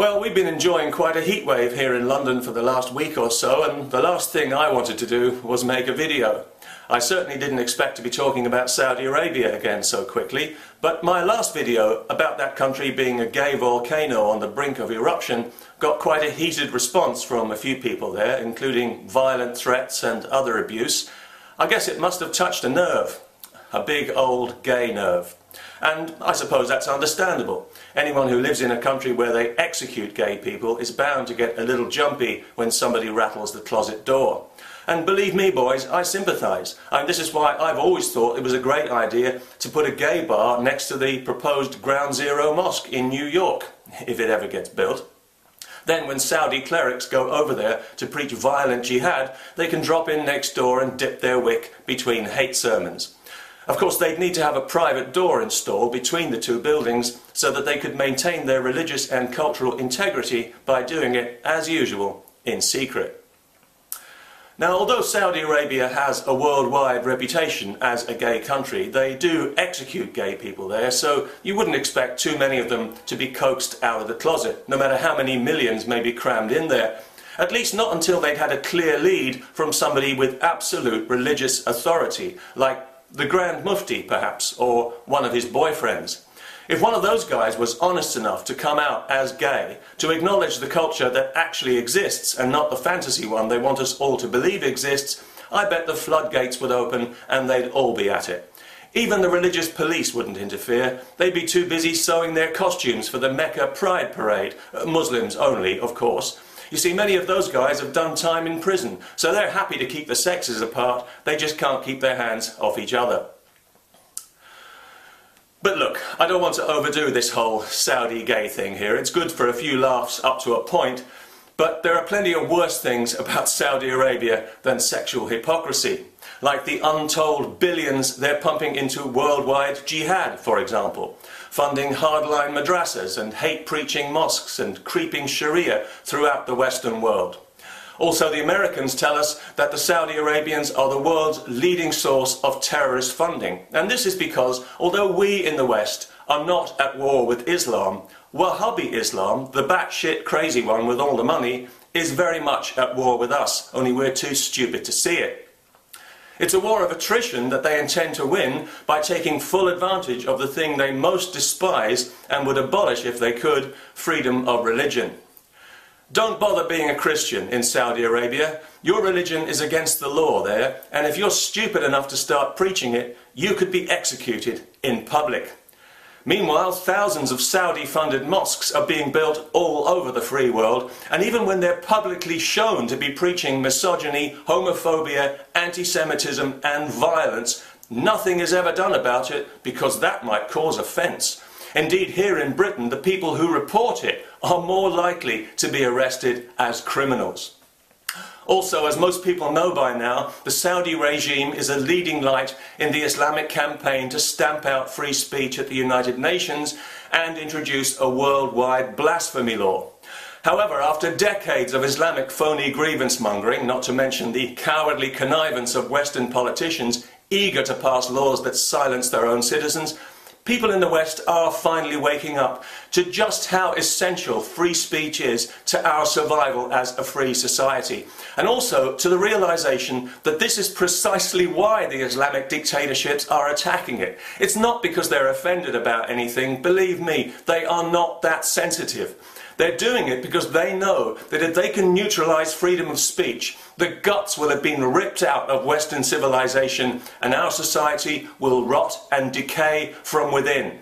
Well, we've been enjoying quite a heat wave here in London for the last week or so, and the last thing I wanted to do was make a video. I certainly didn't expect to be talking about Saudi Arabia again so quickly, but my last video about that country being a gay volcano on the brink of eruption got quite a heated response from a few people there, including violent threats and other abuse. I guess it must have touched a nerve, a big old gay nerve. And I suppose that's understandable. Anyone who lives in a country where they execute gay people is bound to get a little jumpy when somebody rattles the closet door. And believe me, boys, I sympathise. And this is why I've always thought it was a great idea to put a gay bar next to the proposed Ground Zero Mosque in New York, if it ever gets built. Then, when Saudi clerics go over there to preach violent jihad, they can drop in next door and dip their wick between hate sermons. Of course, they'd need to have a private door installed between the two buildings so that they could maintain their religious and cultural integrity by doing it, as usual, in secret. Now, although Saudi Arabia has a worldwide reputation as a gay country, they do execute gay people there, so you wouldn't expect too many of them to be coaxed out of the closet, no matter how many millions may be crammed in there. At least not until they'd had a clear lead from somebody with absolute religious authority, like the Grand Mufti, perhaps, or one of his boyfriends. If one of those guys was honest enough to come out as gay, to acknowledge the culture that actually exists and not the fantasy one they want us all to believe exists, I bet the floodgates would open and they'd all be at it. Even the religious police wouldn't interfere. They'd be too busy sewing their costumes for the Mecca Pride Parade. Uh, Muslims only, of course. You see, many of those guys have done time in prison, so they're happy to keep the sexes apart, they just can't keep their hands off each other. But look, I don't want to overdo this whole Saudi gay thing here. It's good for a few laughs up to a point, but there are plenty of worse things about Saudi Arabia than sexual hypocrisy, like the untold billions they're pumping into worldwide jihad, for example funding hardline madrasas and hate-preaching mosques and creeping Sharia throughout the Western world. Also, the Americans tell us that the Saudi Arabians are the world's leading source of terrorist funding. And this is because, although we in the West are not at war with Islam, Wahhabi Islam, the batshit crazy one with all the money, is very much at war with us, only we're too stupid to see it. It's a war of attrition that they intend to win by taking full advantage of the thing they most despise and would abolish if they could freedom of religion. Don't bother being a Christian in Saudi Arabia. Your religion is against the law there, and if you're stupid enough to start preaching it, you could be executed in public. Meanwhile, thousands of Saudi-funded mosques are being built all over the free world, and even when they're publicly shown to be preaching misogyny, homophobia, anti-Semitism and violence, nothing is ever done about it because that might cause offence. Indeed, here in Britain, the people who report it are more likely to be arrested as criminals. Also, as most people know by now, the Saudi regime is a leading light in the Islamic campaign to stamp out free speech at the United Nations and introduce a worldwide blasphemy law. However, after decades of Islamic phony grievance mongering, not to mention the cowardly connivance of Western politicians eager to pass laws that silence their own citizens, people in the West are finally waking up to just how essential free speech is to our survival as a free society. And also to the realization that this is precisely why the Islamic dictatorships are attacking it. It's not because they're offended about anything, believe me, they are not that sensitive. They're doing it because they know that if they can neutralize freedom of speech, the guts will have been ripped out of Western civilization and our society will rot and decay from within.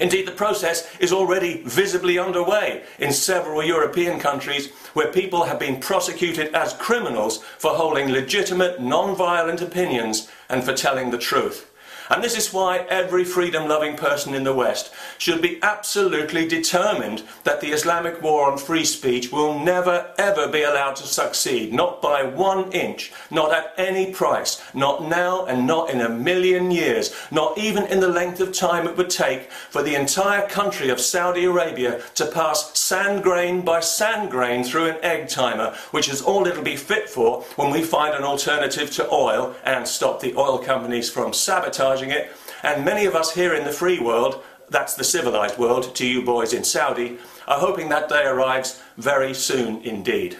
Indeed, the process is already visibly underway in several European countries where people have been prosecuted as criminals for holding legitimate, non-violent opinions and for telling the truth. And this is why every freedom-loving person in the West should be absolutely determined that the Islamic war on free speech will never ever be allowed to succeed, not by one inch, not at any price, not now and not in a million years, not even in the length of time it would take for the entire country of Saudi Arabia to pass sand grain by sand grain through an egg timer, which is all it'll be fit for when we find an alternative to oil and stop the oil companies from sabotaging it, and many of us here in the free world that's the civilized world, to you boys in Saudi, are hoping that day arrives very soon indeed.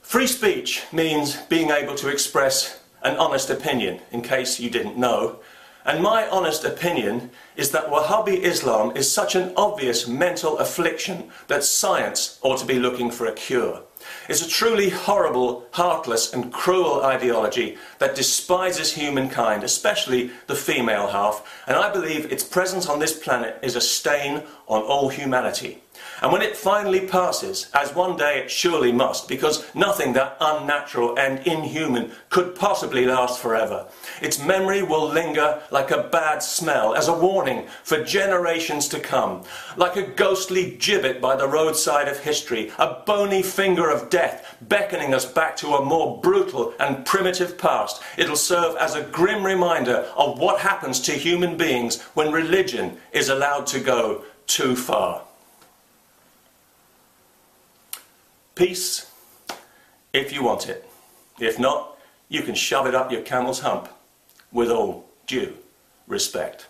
Free speech means being able to express an honest opinion, in case you didn't know. And my honest opinion is that Wahhabi Islam is such an obvious mental affliction that science ought to be looking for a cure. It's a truly horrible, heartless and cruel ideology that despises humankind, especially the female half, and I believe its presence on this planet is a stain on all humanity. And when it finally passes, as one day it surely must, because nothing that unnatural and inhuman could possibly last forever, its memory will linger like a bad smell as a warning for generations to come, like a ghostly gibbet by the roadside of history, a bony finger of death beckoning us back to a more brutal and primitive past. It'll serve as a grim reminder of what happens to human beings when religion is allowed to go too far. Peace, if you want it. If not, you can shove it up your camel's hump with all due respect.